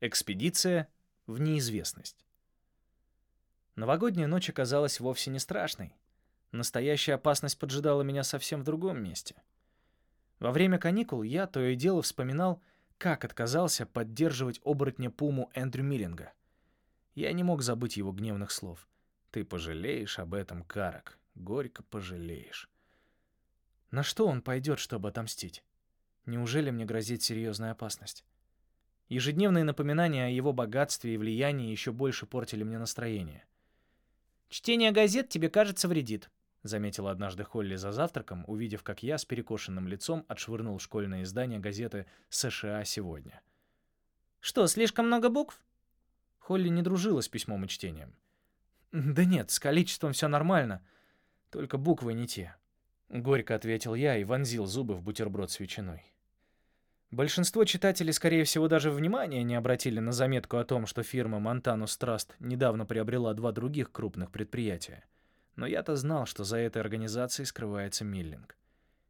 Экспедиция в неизвестность. Новогодняя ночь оказалась вовсе не страшной. Настоящая опасность поджидала меня совсем в другом месте. Во время каникул я то и дело вспоминал, как отказался поддерживать оборотня Пуму Эндрю Миллинга. Я не мог забыть его гневных слов. «Ты пожалеешь об этом, Карак, горько пожалеешь». На что он пойдет, чтобы отомстить? Неужели мне грозит серьезная опасность? Ежедневные напоминания о его богатстве и влиянии еще больше портили мне настроение. «Чтение газет тебе, кажется, вредит», — заметила однажды Холли за завтраком, увидев, как я с перекошенным лицом отшвырнул школьное издание газеты «США сегодня». «Что, слишком много букв?» Холли не дружила с письмом и чтением. «Да нет, с количеством все нормально, только буквы не те», — горько ответил я и вонзил зубы в бутерброд с ветчиной. Большинство читателей, скорее всего, даже внимания не обратили на заметку о том, что фирма Montanus Trust недавно приобрела два других крупных предприятия. Но я-то знал, что за этой организацией скрывается Миллинг.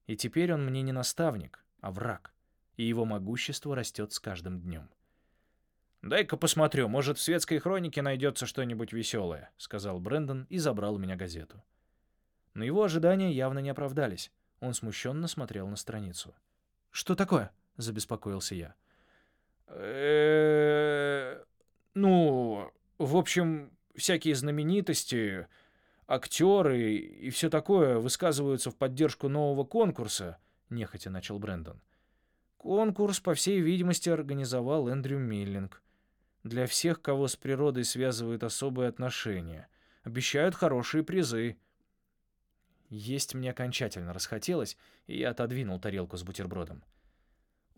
И теперь он мне не наставник, а враг. И его могущество растет с каждым днем. «Дай-ка посмотрю, может, в светской хронике найдется что-нибудь веселое», — сказал Брэндон и забрал у меня газету. Но его ожидания явно не оправдались. Он смущенно смотрел на страницу. «Что такое?» — забеспокоился я. Ну, в общем, всякие знаменитости, актеры и все такое высказываются в поддержку нового конкурса, нехотя начал Брэндон. Конкурс, по всей видимости, организовал Эндрю Миллинг. Для всех, кого с природой связывают особые отношения. Обещают хорошие призы. Есть мне окончательно расхотелось, и я отодвинул тарелку с бутербродом.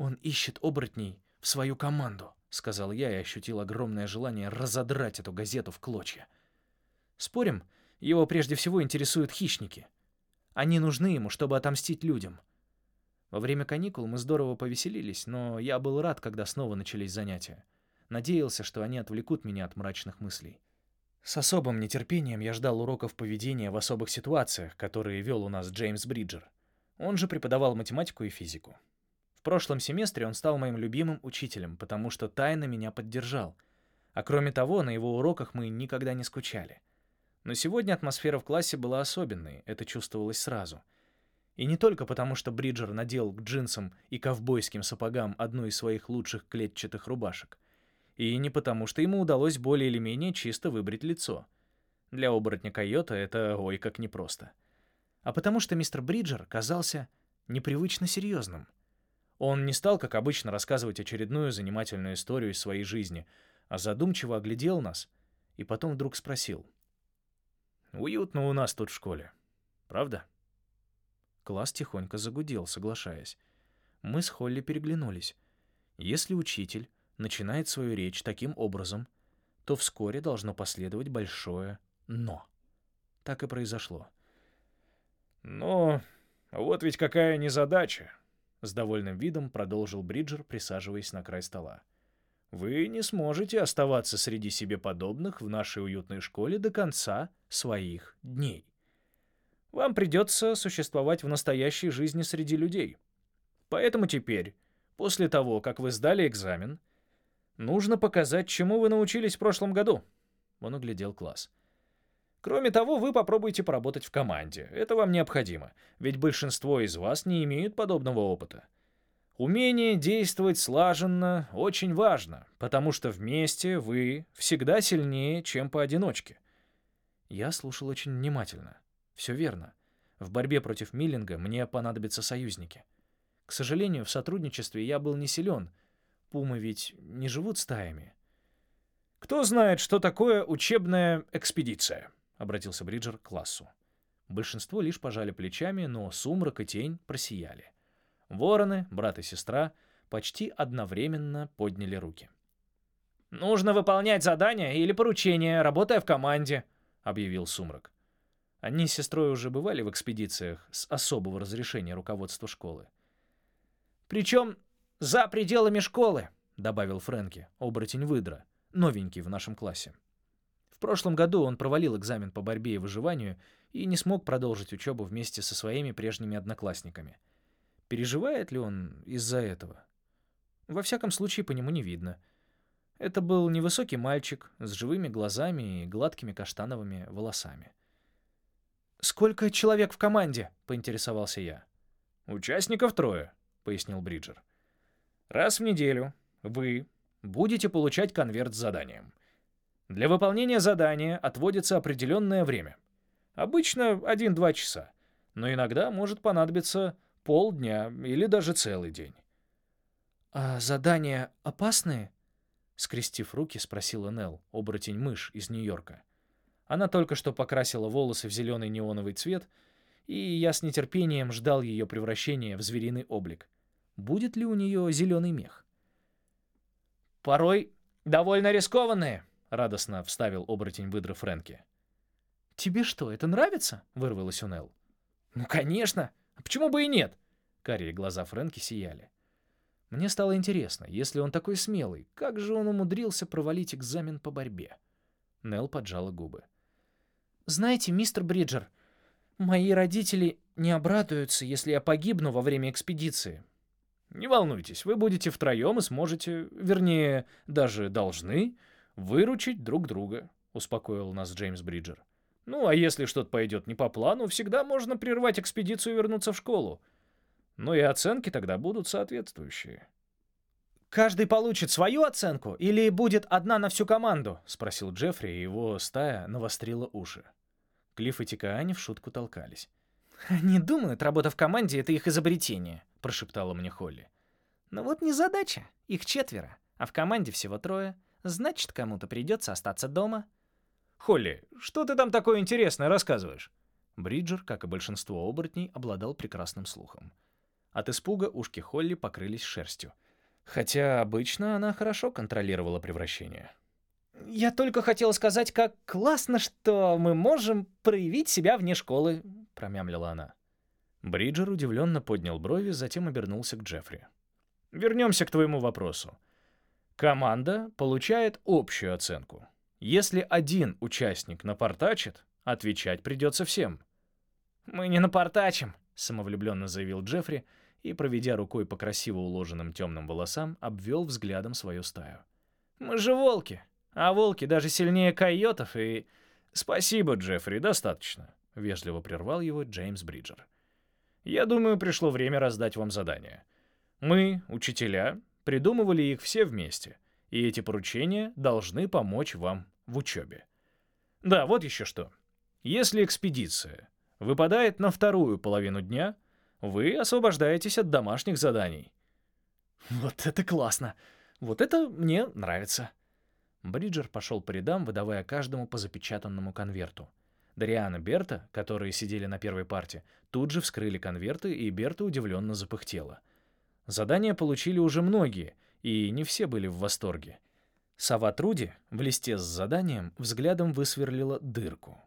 «Он ищет оборотней в свою команду», — сказал я и ощутил огромное желание разодрать эту газету в клочья. «Спорим, его прежде всего интересуют хищники. Они нужны ему, чтобы отомстить людям». Во время каникул мы здорово повеселились, но я был рад, когда снова начались занятия. Надеялся, что они отвлекут меня от мрачных мыслей. С особым нетерпением я ждал уроков поведения в особых ситуациях, которые вел у нас Джеймс Бриджер. Он же преподавал математику и физику. В прошлом семестре он стал моим любимым учителем, потому что тайно меня поддержал. А кроме того, на его уроках мы никогда не скучали. Но сегодня атмосфера в классе была особенной, это чувствовалось сразу. И не только потому, что Бриджер надел к джинсам и ковбойским сапогам одну из своих лучших клетчатых рубашек. И не потому, что ему удалось более или менее чисто выбрить лицо. Для оборотня койота это ой как непросто. А потому что мистер Бриджер казался непривычно серьезным — он не стал, как обычно, рассказывать очередную занимательную историю из своей жизни, а задумчиво оглядел нас и потом вдруг спросил. «Уютно у нас тут в школе, правда?» Класс тихонько загудел, соглашаясь. Мы с Холли переглянулись. Если учитель начинает свою речь таким образом, то вскоре должно последовать большое «но». Так и произошло. «Но вот ведь какая незадача», с довольным видом продолжил Бриджер, присаживаясь на край стола. «Вы не сможете оставаться среди себе подобных в нашей уютной школе до конца своих дней. Вам придется существовать в настоящей жизни среди людей. Поэтому теперь, после того, как вы сдали экзамен, нужно показать, чему вы научились в прошлом году». Он оглядел класс. Кроме того, вы попробуйте поработать в команде. Это вам необходимо, ведь большинство из вас не имеют подобного опыта. Умение действовать слаженно очень важно, потому что вместе вы всегда сильнее, чем поодиночке. Я слушал очень внимательно. Все верно. В борьбе против Миллинга мне понадобятся союзники. К сожалению, в сотрудничестве я был не силен. Пумы ведь не живут стаями. Кто знает, что такое учебная экспедиция? Обратился Бриджер к классу. Большинство лишь пожали плечами, но сумрак и тень просияли. Вороны, брат и сестра, почти одновременно подняли руки. «Нужно выполнять задания или поручения, работая в команде», — объявил Сумрак. Они с сестрой уже бывали в экспедициях с особого разрешения руководства школы. «Причем за пределами школы», — добавил Фрэнки, оборотень выдра, новенький в нашем классе. Прошлом году он провалил экзамен по борьбе и выживанию и не смог продолжить учебу вместе со своими прежними одноклассниками. Переживает ли он из-за этого? Во всяком случае, по нему не видно. Это был невысокий мальчик с живыми глазами и гладкими каштановыми волосами. «Сколько человек в команде?» — поинтересовался я. «Участников трое», — пояснил Бриджер. «Раз в неделю вы будете получать конверт с заданием. Для выполнения задания отводится определенное время. Обычно 1-2 часа, но иногда может понадобиться полдня или даже целый день. «А задания опасные?» Скрестив руки, спросила Нелл, оборотень-мышь из Нью-Йорка. Она только что покрасила волосы в зеленый неоновый цвет, и я с нетерпением ждал ее превращения в звериный облик. Будет ли у нее зеленый мех? «Порой довольно рискованные», — радостно вставил оборотень выдра Фрэнки. «Тебе что, это нравится?» — вырвалось у Нелл. «Ну, конечно! А почему бы и нет?» Карие глаза Фрэнки сияли. Мне стало интересно, если он такой смелый, как же он умудрился провалить экзамен по борьбе? Нелл поджала губы. «Знаете, мистер Бриджер, мои родители не обрадуются, если я погибну во время экспедиции». «Не волнуйтесь, вы будете втроем и сможете, вернее, даже должны, выручить друг друга», — успокоил нас Джеймс Бриджер. «Ну, а если что-то пойдет не по плану, всегда можно прервать экспедицию и вернуться в школу. Но и оценки тогда будут соответствующие. «Каждый получит свою оценку или будет одна на всю команду?» — спросил Джеффри, и его стая навострила уши. Клифф и Тикаани в шутку толкались. «Не думают, работа в команде — это их изобретение», — прошептала мне Холли. «Но вот не задача. Их четверо, а в команде всего трое. Значит, кому-то придется остаться дома». «Холли, что ты там такое интересное рассказываешь?» Бриджер, как и большинство оборотней, обладал прекрасным слухом. От испуга ушки Холли покрылись шерстью. Хотя обычно она хорошо контролировала превращение. «Я только хотела сказать, как классно, что мы можем проявить себя вне школы», — промямлила она. Бриджер удивленно поднял брови, затем обернулся к Джеффри. «Вернемся к твоему вопросу. Команда получает общую оценку. Если один участник напортачит, отвечать придется всем». «Мы не напортачим», — самовлюбленно заявил Джеффри, — и, проведя рукой по красиво уложенным темным волосам, обвел взглядом свою стаю. «Мы же волки, а волки даже сильнее койотов и...» «Спасибо, Джеффри, достаточно», — вежливо прервал его Джеймс Бриджер. «Я думаю, пришло время раздать вам задание. Мы, учителя, придумывали их все вместе, и эти поручения должны помочь вам в учебе. Да, вот еще что. Если экспедиция выпадает на вторую половину дня — вы освобождаетесь от домашних заданий. Вот это классно! Вот это мне нравится. Бриджер пошел по рядам, выдавая каждому по запечатанному конверту. Дариан и Берта, которые сидели на первой парте, тут же вскрыли конверты, и Берта удивленно запыхтела. Задания получили уже многие, и не все были в восторге. Сова Труди в листе с заданием взглядом высверлила дырку.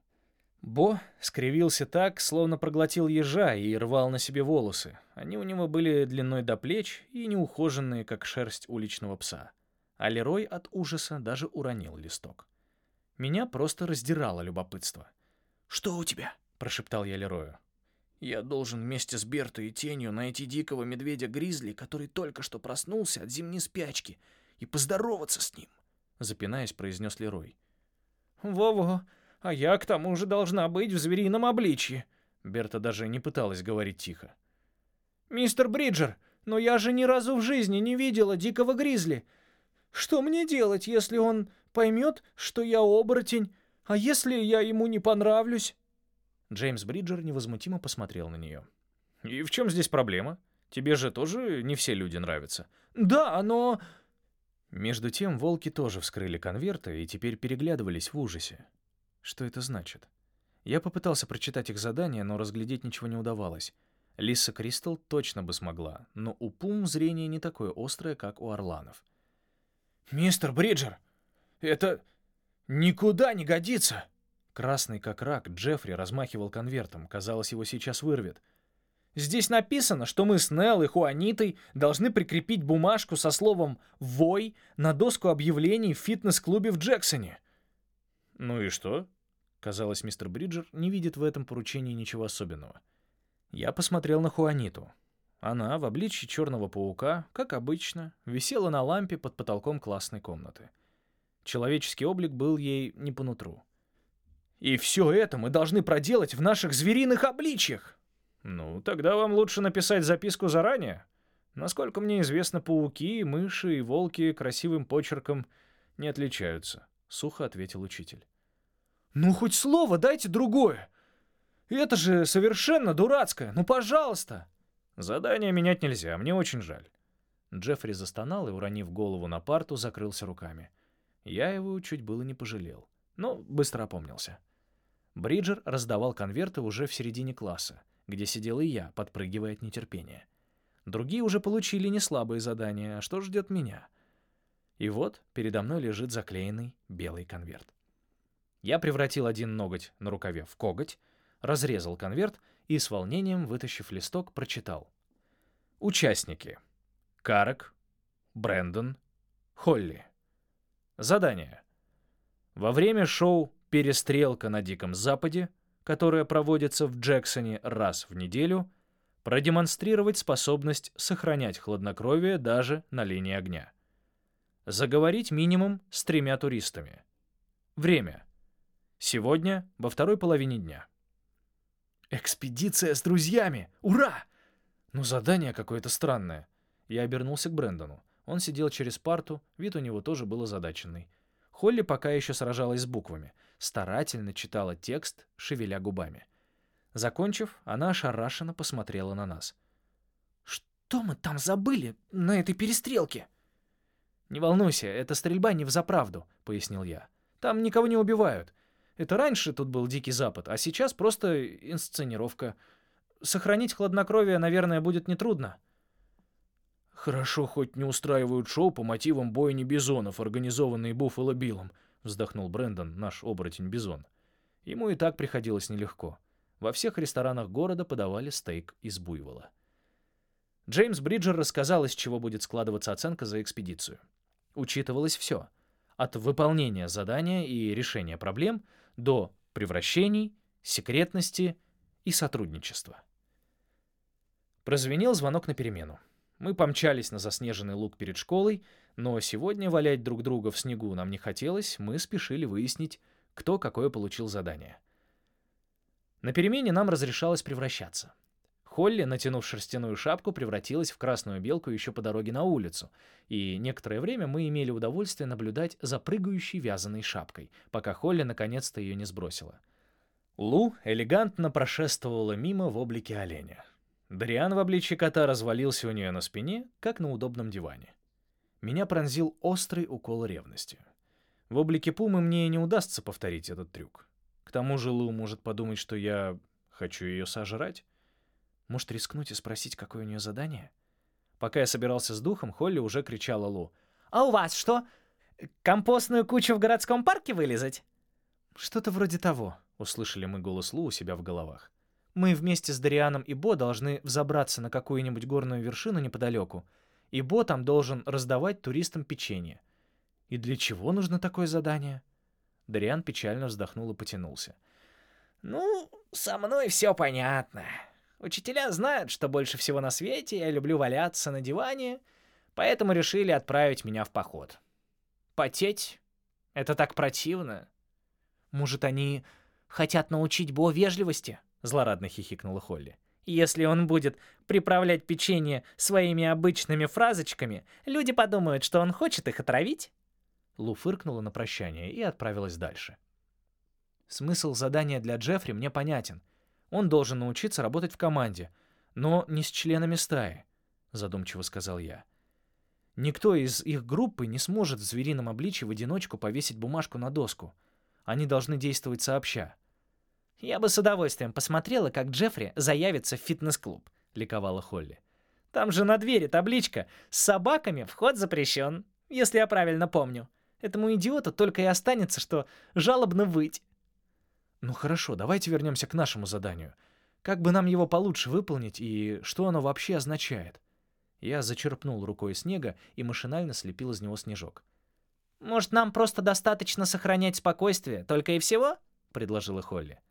Бо скривился так, словно проглотил ежа и рвал на себе волосы. Они у него были длиной до плеч и неухоженные, как шерсть уличного пса. А Лерой от ужаса даже уронил листок. Меня просто раздирало любопытство. «Что у тебя?» — прошептал я Лерою. «Я должен вместе с Бертой и Тенью найти дикого медведя-гризли, который только что проснулся от зимней спячки, и поздороваться с ним», — запинаясь, произнес Лерой. «Во-во!» А я к тому же должна быть в зверином обличье. Берта даже не пыталась говорить тихо. Мистер Бриджер, но я же ни разу в жизни не видела дикого гризли. Что мне делать, если он поймет, что я оборотень, а если я ему не понравлюсь? Джеймс Бриджер невозмутимо посмотрел на нее. «И в чем здесь проблема? Тебе же тоже не все люди нравятся». «Да, но...» Между тем волки тоже вскрыли конверты и теперь переглядывались в ужасе. Что это значит? Я попытался прочитать их задание, но разглядеть ничего не удавалось. Лиса Кристал точно бы смогла, но у Пум зрение не такое острое, как у орланов. «Мистер Бриджер, это никуда не годится!» Красный как рак, Джеффри размахивал конвертом. Казалось, его сейчас вырвет. «Здесь написано, что мы с Нелл и Хуанитой должны прикрепить бумажку со словом «Вой» на доску объявлений в фитнес-клубе в Джексоне». «Ну и что?» Казалось, мистер Бриджер не видит в этом поручении ничего особенного. Я посмотрел на Хуаниту. Она, в обличье черного паука, как обычно, висела на лампе под потолком классной комнаты. Человеческий облик был ей не по нутру. «И все это мы должны проделать в наших звериных обличьях!» «Ну, тогда вам лучше написать записку заранее. Насколько мне известно, пауки, мыши и волки красивым почерком не отличаются», — сухо ответил учитель. «Ну, хоть слово дайте другое! Это же совершенно дурацкое! Ну, пожалуйста!» «Задание менять нельзя, мне очень жаль». Джеффри застонал и, уронив голову на парту, закрылся руками. Я его чуть было не пожалел, но быстро опомнился. Бриджер раздавал конверты уже в середине класса, где сидел и я, подпрыгивая от нетерпения. Другие уже получили неслабые задания, а что ждет меня? И вот передо мной лежит заклеенный белый конверт. Я превратил один ноготь на рукаве в коготь, разрезал конверт и с волнением, вытащив листок, прочитал. Участники. Карек, Брэндон, Холли. Задание. Во время шоу «Перестрелка на Диком Западе», которое проводится в Джексоне раз в неделю, продемонстрировать способность сохранять хладнокровие даже на линии огня. Заговорить минимум с тремя туристами. Время. Сегодня во второй половине дня. «Экспедиция с друзьями! Ура!» «Ну, задание какое-то странное». Я обернулся к Брэндону. Он сидел через парту, вид у него тоже был озадаченный. Холли пока еще сражалась с буквами, старательно читала текст, шевеля губами. Закончив, она ошарашенно посмотрела на нас. «Что мы там забыли на этой перестрелке?» «Не волнуйся, эта стрельба не взаправду», — пояснил я. «Там никого не убивают. Это раньше тут был Дикий Запад, а сейчас просто инсценировка. Сохранить хладнокровие, наверное, будет нетрудно». «Хорошо, хоть не устраивают шоу по мотивам бойни бизонов, организованные Буффало Биллом», — вздохнул Брэндон, наш оборотень-бизон. Ему и так приходилось нелегко. Во всех ресторанах города подавали стейк из буйвола. Джеймс Бриджер рассказал, из чего будет складываться оценка за экспедицию. Учитывалось все. От выполнения задания и решения проблем до превращений, секретности и сотрудничества. Прозвенел звонок на перемену. Мы помчались на заснеженный луг перед школой, но сегодня валять друг друга в снегу нам не хотелось, мы спешили выяснить, кто какое получил задание. На перемене нам разрешалось превращаться. Холли, натянув шерстяную шапку, превратилась в красную белку еще по дороге на улицу, и некоторое время мы имели удовольствие наблюдать за прыгающей вязаной шапкой, пока Холли наконец-то ее не сбросила. Лу элегантно прошествовала мимо в облике оленя. Дариан в обличье кота развалился у нее на спине, как на удобном диване. Меня пронзил острый укол ревности. В облике пумы мне не удастся повторить этот трюк тому же Лу может подумать, что я хочу ее сожрать. Может, рискнуть и спросить, какое у нее задание? Пока я собирался с духом, Холли уже кричала Лу. «А у вас что? Компостную кучу в городском парке вылезать?» «Что-то вроде того», — услышали мы голос Лу у себя в головах. «Мы вместе с Дарианом и Бо должны взобраться на какую-нибудь горную вершину неподалеку, и Бо там должен раздавать туристам печенье. И для чего нужно такое задание?» Дариан печально вздохнул и потянулся. «Ну, со мной все понятно. Учителя знают, что больше всего на свете я люблю валяться на диване, поэтому решили отправить меня в поход. Потеть — это так противно. Может, они хотят научить Бо вежливости?» — злорадно хихикнула Холли. «Если он будет приправлять печенье своими обычными фразочками, люди подумают, что он хочет их отравить». Лу фыркнула на прощание и отправилась дальше. Смысл задания для Джеффри мне понятен. Он должен научиться работать в команде, но не с членами стаи, задумчиво сказал я. Никто из их группы не сможет в зверином обличье в одиночку повесить бумажку на доску. Они должны действовать сообща. «Я бы с удовольствием посмотрела, как Джеффри заявится в фитнес-клуб», — ликовала Холли. «Там же на двери табличка «С собаками вход запрещен», если я правильно помню. Этому идиоту только и останется, что жалобно выть. Ну хорошо, давайте вернемся к нашему заданию. Как бы нам его получше выполнить и что оно вообще означает? Я зачерпнул рукой снега и машинально слепил из него снежок. «Может, нам просто достаточно сохранять спокойствие, только и всего?» — предложила Холли.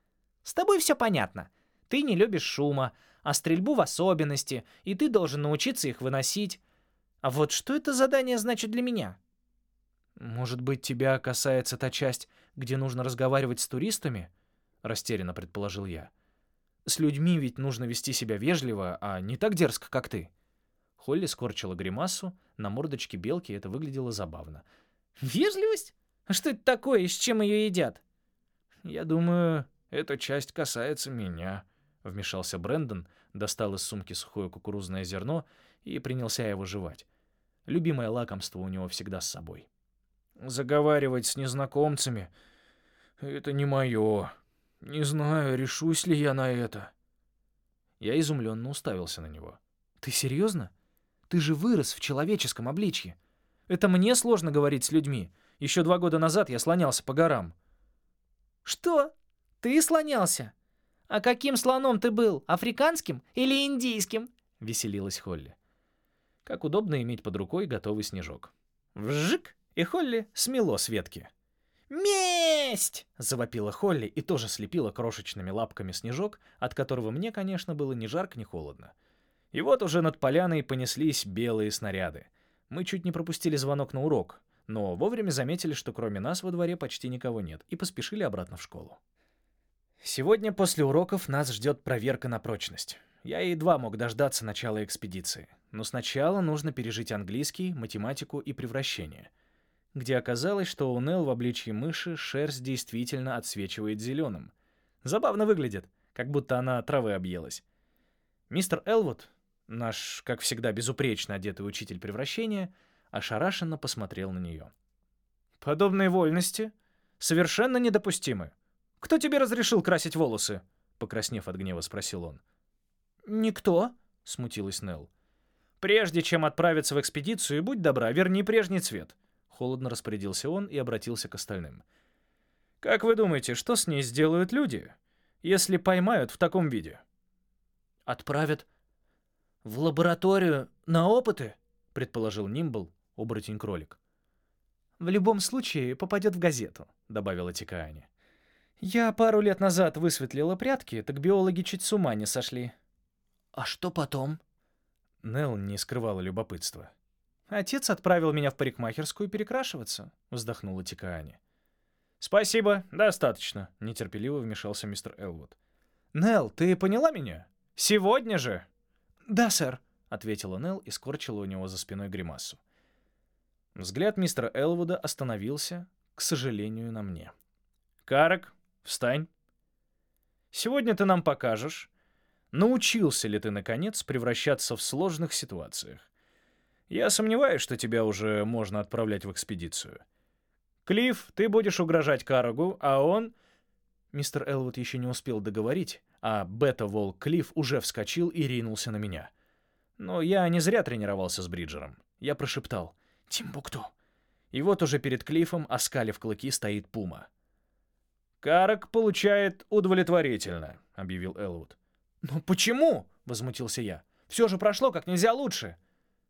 «С тобой все понятно. Ты не любишь шума, а стрельбу в особенности, и ты должен научиться их выносить. А вот что это задание значит для меня?» «Может быть, тебя касается та часть, где нужно разговаривать с туристами?» — растерянно предположил я. «С людьми ведь нужно вести себя вежливо, а не так дерзко, как ты». Холли скорчила гримасу, на мордочке белки это выглядело забавно. «Вежливость? А что это такое и с чем ее едят?» «Я думаю, эта часть касается меня», — вмешался Брэндон, достал из сумки сухое кукурузное зерно и принялся его жевать. Любимое лакомство у него всегда с собой. «Заговаривать с незнакомцами — это не мое. Не знаю, решусь ли я на это». Я изумленно уставился на него. «Ты серьезно? Ты же вырос в человеческом обличье. Это мне сложно говорить с людьми. Еще два года назад я слонялся по горам». «Что? Ты слонялся? А каким слоном ты был? Африканским или индийским?» — веселилась Холли. Как удобно иметь под рукой готовый снежок. Вжик! И Холли смело с ветки. «Месть!» — завопила Холли и тоже слепила крошечными лапками снежок, от которого мне, конечно, было ни жарко, ни холодно. И вот уже над поляной понеслись белые снаряды. Мы чуть не пропустили звонок на урок, но вовремя заметили, что кроме нас во дворе почти никого нет, и поспешили обратно в школу. Сегодня после уроков нас ждет проверка на прочность. Я едва мог дождаться начала экспедиции. Но сначала нужно пережить английский, математику и превращение. Где оказалось, что у Нелл в обличье мыши шерсть действительно отсвечивает зеленым. Забавно выглядит, как будто она травы объелась. Мистер Элвуд, наш, как всегда, безупречно одетый учитель превращения, ошарашенно посмотрел на нее. «Подобные вольности совершенно недопустимы. Кто тебе разрешил красить волосы?» Покраснев от гнева, спросил он. «Никто», — смутилась Нелл. «Прежде чем отправиться в экспедицию, будь добра, верни прежний цвет», — холодно распорядился он и обратился к остальным. «Как вы думаете, что с ней сделают люди, если поймают в таком виде?» «Отправят в лабораторию на опыты?» — предположил Нимбл, оборотень-кролик. «В любом случае попадет в газету», — добавила Тикаани. «Я пару лет назад высветлила прятки, так биологи чуть с ума не сошли. «А что потом?» Нелл не скрывала любопытства. «Отец отправил меня в парикмахерскую перекрашиваться», — вздохнула Тикаани. «Спасибо, достаточно», — нетерпеливо вмешался мистер Элвуд. «Нелл, ты поняла меня? Сегодня же?» «Да, сэр», — ответила Нелл и скорчила у него за спиной гримасу. Взгляд мистера Элвуда остановился, к сожалению, на мне. «Карек, встань. Сегодня ты нам покажешь, Научился ли ты, наконец, превращаться в сложных ситуациях? Я сомневаюсь, что тебя уже можно отправлять в экспедицию. Клифф, ты будешь угрожать Карагу, а он... Мистер Элвуд еще не успел договорить, а бета-волк Клифф уже вскочил и ринулся на меня. Но я не зря тренировался с Бриджером. Я прошептал «Тимбукту». И вот уже перед Клиффом, оскалив клыки, стоит Пума. «Карак получает удовлетворительно», — объявил Элвуд. «Но почему?» — возмутился я. «Все же прошло как нельзя лучше».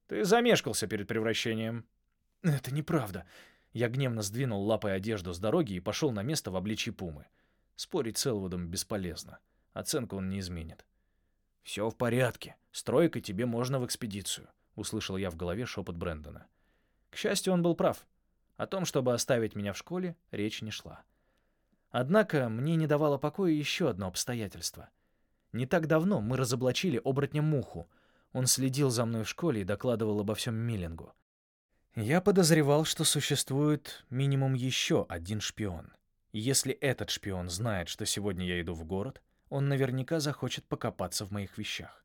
«Ты замешкался перед превращением». «Это неправда». Я гневно сдвинул лапой одежду с дороги и пошел на место в обличье пумы. Спорить с Элвудом бесполезно. Оценку он не изменит. «Все в порядке. Стройкой тебе можно в экспедицию», — услышал я в голове шепот Брэндона. К счастью, он был прав. О том, чтобы оставить меня в школе, речь не шла. Однако мне не давало покоя еще одно обстоятельство — не так давно мы разоблачили оборотня Муху. Он следил за мной в школе и докладывал обо всем Миллингу. Я подозревал, что существует минимум еще один шпион. если этот шпион знает, что сегодня я иду в город, он наверняка захочет покопаться в моих вещах.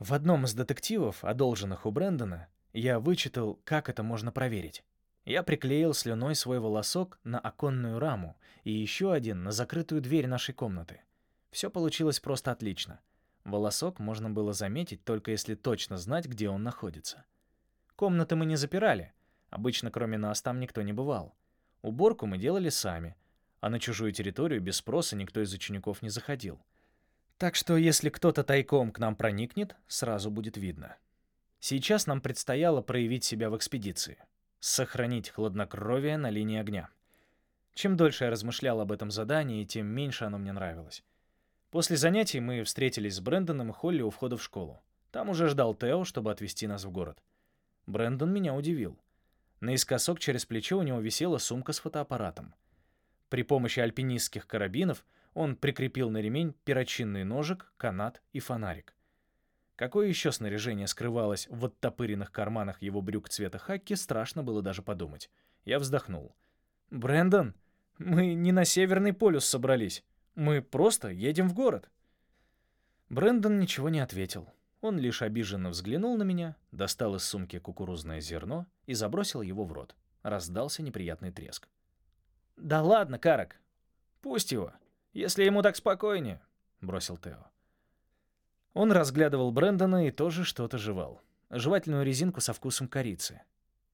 В одном из детективов, одолженных у Брэндона, я вычитал, как это можно проверить. Я приклеил слюной свой волосок на оконную раму и еще один на закрытую дверь нашей комнаты. Все получилось просто отлично. Волосок можно было заметить только если точно знать, где он находится. Комнаты мы не запирали. Обычно кроме нас там никто не бывал. Уборку мы делали сами, а на чужую территорию без спроса никто из учеников не заходил. Так что если кто-то тайком к нам проникнет, сразу будет видно. Сейчас нам предстояло проявить себя в экспедиции. Сохранить хладнокровие на линии огня. Чем дольше я размышлял об этом задании, тем меньше оно мне нравилось. После занятий мы встретились с Брэндоном и Холли у входа в школу. Там уже ждал Тео, чтобы отвезти нас в город. Брэндон меня удивил. Наискосок через плечо у него висела сумка с фотоаппаратом. При помощи альпинистских карабинов он прикрепил на ремень перочинный ножик, канат и фонарик. Какое еще снаряжение скрывалось в оттопыренных карманах его брюк цвета хаки, страшно было даже подумать. Я вздохнул. «Брэндон, мы не на Северный полюс собрались. Мы просто едем в город». Брэндон ничего не ответил. Он лишь обиженно взглянул на меня, достал из сумки кукурузное зерно и забросил его в рот. Раздался неприятный треск. «Да ладно, Карак. Пусть его. Если ему так спокойнее», — бросил Тео. Он разглядывал Брэндона и тоже что-то жевал. Жевательную резинку со вкусом корицы.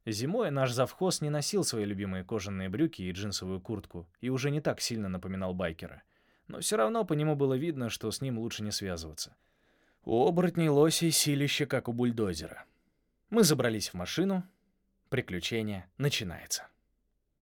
Зимой наш завхоз не носил свои любимые кожаные брюки и джинсовую куртку и уже не так сильно напоминал байкера. Но все равно по нему было видно, что с ним лучше не связываться. У оборотней лосей силище, как у бульдозера. Мы забрались в машину. Приключение начинается.